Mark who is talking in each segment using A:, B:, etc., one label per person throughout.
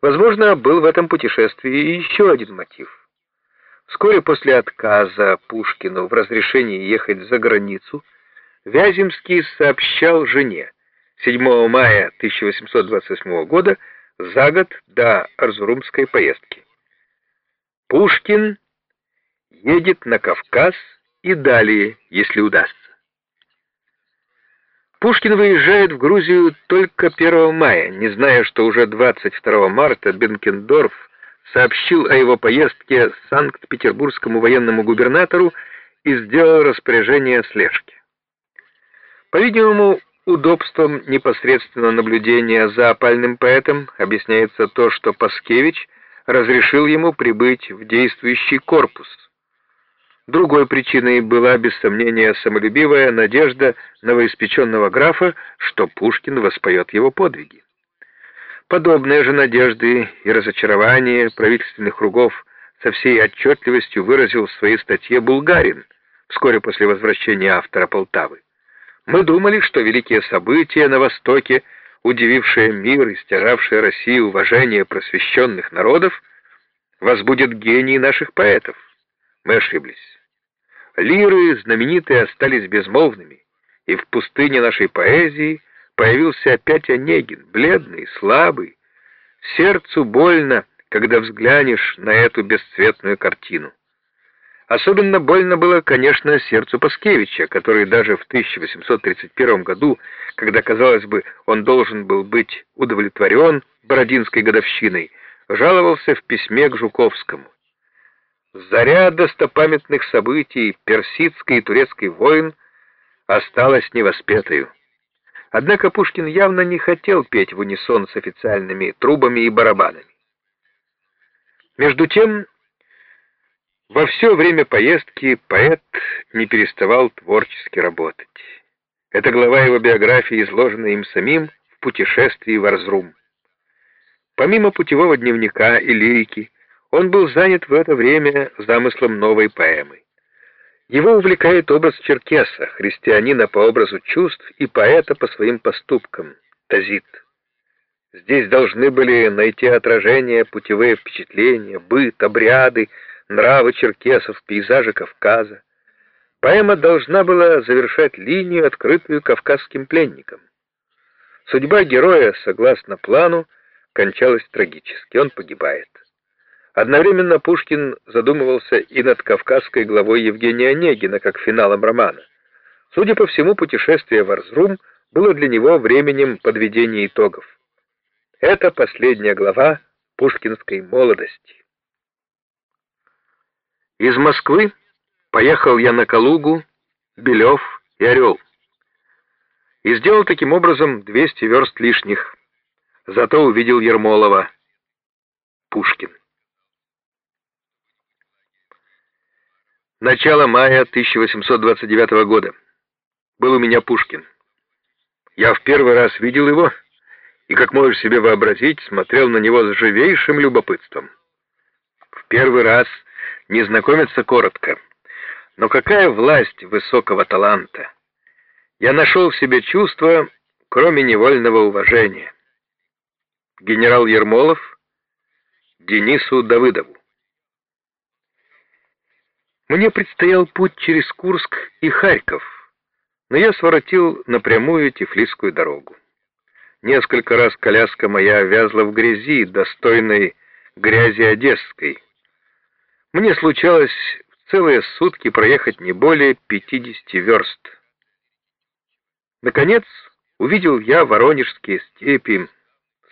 A: Возможно, был в этом путешествии еще один мотив. Вскоре после отказа Пушкину в разрешении ехать за границу, Вяземский сообщал жене 7 мая 1828 года за год до Арзурумской поездки. Пушкин едет на Кавказ и далее, если удастся. Пушкин выезжает в Грузию только 1 мая, не зная, что уже 22 марта Бенкендорф сообщил о его поездке Санкт-Петербургскому военному губернатору и сделал распоряжение о слежке. По-видимому, удобством непосредственного наблюдения за опальным поэтом объясняется то, что Паскевич разрешил ему прибыть в действующий корпус – Другой причиной была, без сомнения, самолюбивая надежда новоиспеченного графа, что Пушкин воспоет его подвиги. Подобные же надежды и разочарования правительственных кругов со всей отчетливостью выразил в своей статье «Булгарин» вскоре после возвращения автора Полтавы. Мы думали, что великие события на Востоке, удивившие мир и стяжавшие Россию уважение просвещенных народов, возбудят гений наших поэтов. Мы ошиблись. Лиры знаменитые остались безмолвными, и в пустыне нашей поэзии появился опять Онегин, бледный, слабый. Сердцу больно, когда взглянешь на эту бесцветную картину. Особенно больно было, конечно, сердцу Паскевича, который даже в 1831 году, когда, казалось бы, он должен был быть удовлетворен Бородинской годовщиной, жаловался в письме к Жуковскому. Заря достопамятных событий персидской и турецкой войн осталась невоспетою. Однако Пушкин явно не хотел петь в унисон с официальными трубами и барабанами. Между тем, во все время поездки поэт не переставал творчески работать. Эта глава его биографии изложена им самим в путешествии в Арзрум. Помимо путевого дневника и лирики, он был занят в это время замыслом новой поэмы. Его увлекает образ черкеса, христианина по образу чувств и поэта по своим поступкам, Тазит. Здесь должны были найти отражение путевые впечатления, быт, обряды, нравы черкесов, пейзажи Кавказа. Поэма должна была завершать линию, открытую кавказским пленникам. Судьба героя, согласно плану, кончалась трагически. Он погибает. Одновременно Пушкин задумывался и над кавказской главой Евгения Онегина как финалом романа. Судя по всему, путешествие в Арзрум было для него временем подведения итогов. Это последняя глава пушкинской молодости. Из Москвы поехал я на Калугу, Белев и Орел. И сделал таким образом 200 верст лишних. Зато увидел Ермолова. Пушкин. Начало мая 1829 года. Был у меня Пушкин. Я в первый раз видел его, и, как можешь себе вообразить, смотрел на него с живейшим любопытством. В первый раз не знакомиться коротко, но какая власть высокого таланта! Я нашел в себе чувство, кроме невольного уважения. Генерал Ермолов Денису Давыдову. Мне предстоял путь через Курск и Харьков, но я своротил напрямую Тифлисскую дорогу. Несколько раз коляска моя вязла в грязи, достойной грязи одесской. Мне случалось в целые сутки проехать не более 50 верст. Наконец увидел я воронежские степи,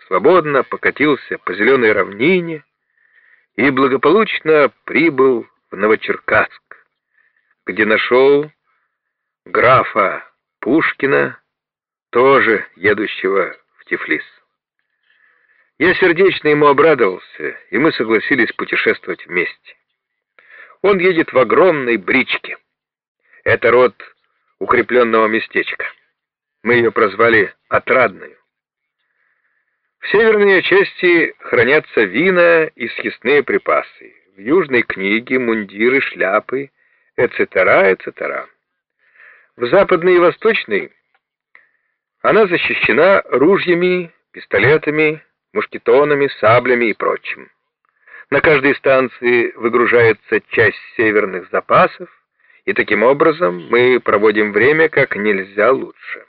A: свободно покатился по зеленой равнине и благополучно прибыл в Новочеркасск, где нашел графа Пушкина, тоже едущего в Тифлис. Я сердечно ему обрадовался, и мы согласились путешествовать вместе. Он едет в огромной бричке. Это род укрепленного местечка. Мы ее прозвали «Отрадную». В северной части хранятся вина и съестные припасы в южной книге мундиры, шляпы, etc., etc. В западной и восточной она защищена ружьями, пистолетами, мушкетонами, саблями и прочим. На каждой станции выгружается часть северных запасов, и таким образом мы проводим время как нельзя лучше.